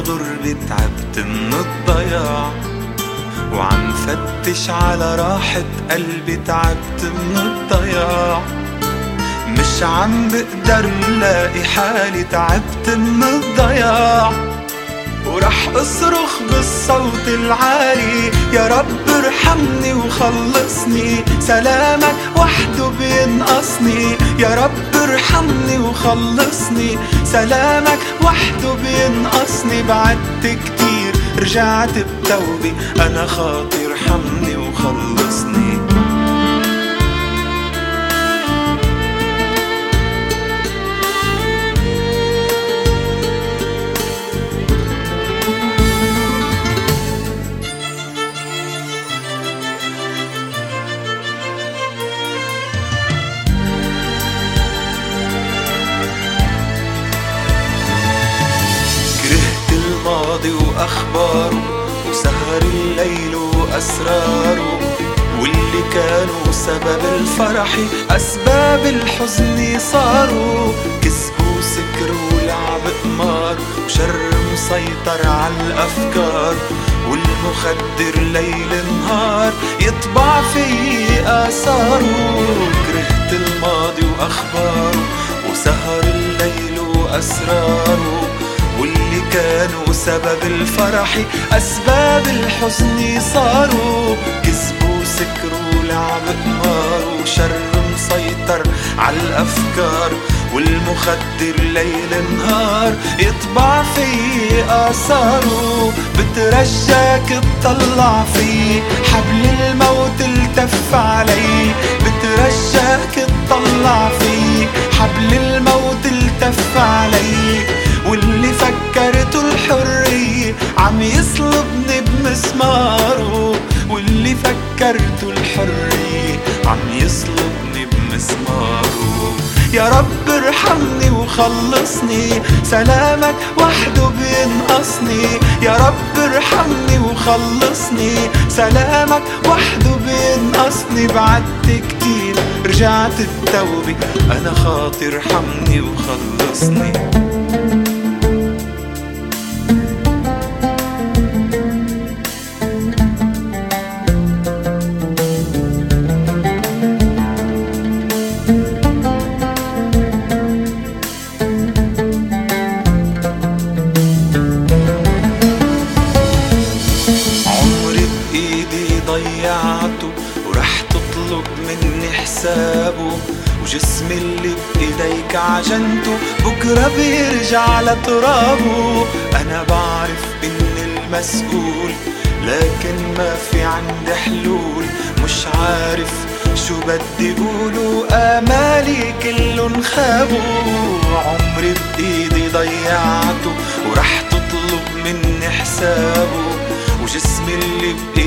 الغربة تعبت من الضياع وعم فتش على راحة قلبي تعبت من الضياع مش عم بقدر لاقي حالي تعبت من الضياع. ورح اصرخ بالصوت العالي. يا رب ارحمني وخلصني. سلامك وحده بينقصني. يا رب ارحمني وخلصني. سلامك وحده بينقصني. بعدت كتير رجعت بتوبي أنا خاطي ارحمني وخلصني. الماضي وأخباره وسهر الليل وأسراره واللي كانوا سبب الفرح أسباب الحزن صاروا كذب وسكر ولعب قمار وشر مسيطر على الأفكار. والمخدر ليل نهار يطبع في آثاره كرهت الماضي وأخباره وسهر الليل وأسراره واللي كانوا سبب الفرح أسباب الحزن صاروا. كذب وسكر ولعب قمار وشر مسيطر على الأفكار. والمخدر ليل نهار يطبع في آثاره. بترجاك تطلع في حبل الموت التف علي بترجاك تطلع في حبل الموت التف علي عم يصلبني بمسماره واللي فكرته الحرية عم يصلبني بمسماره. يا رب ارحمني وخلصني سلامك وحده بينقصني. يا رب ارحمني وخلصني سلامك وحده بينقصني. بعدت كتير رجعت بتوبي أنا خاطر ارحمني وخلصني. ضيعته ورح تطلب مني حسابه وجسمي اللي بإيديك عجنته. بكرة بيرجع لترابه. أنا بعرف إني المسؤول لكن ما في عندي حلول. مش عارف شو بدي قوله آمالي كلن خابوا عمري بإيدي ضيعته ورح تطلب مني حسابه.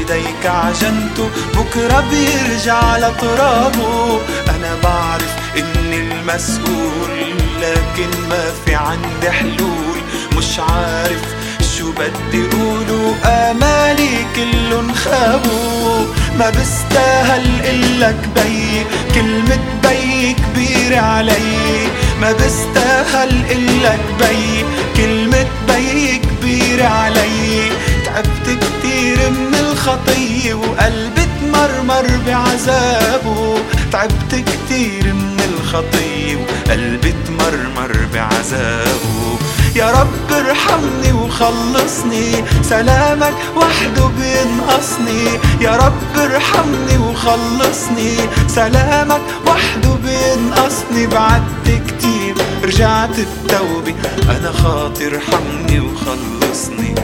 اللي بإيديك عجنته بكرة بيرجع لترابه أنا بعرف إني المسؤول لكن ما في عندي حلول. مش عارف شو بدي قوله آمالي كلن خابوا ما بستاهل إلك بي. كلمة بي كبيرة علي. ما بستاهل إلك بي. كلمة بي كبيرة علي بعذابه تعبت كتير من الخطية وقلبي تمرمر بعذابه. يا رب ارحمني وخلصني سلامك وحده بينقصني. يا رب ارحمني وخلصني سلامك وحده بينقصني. بعدت كتير رجعت بتوبي أنا خاطر ارحمني وخلصني.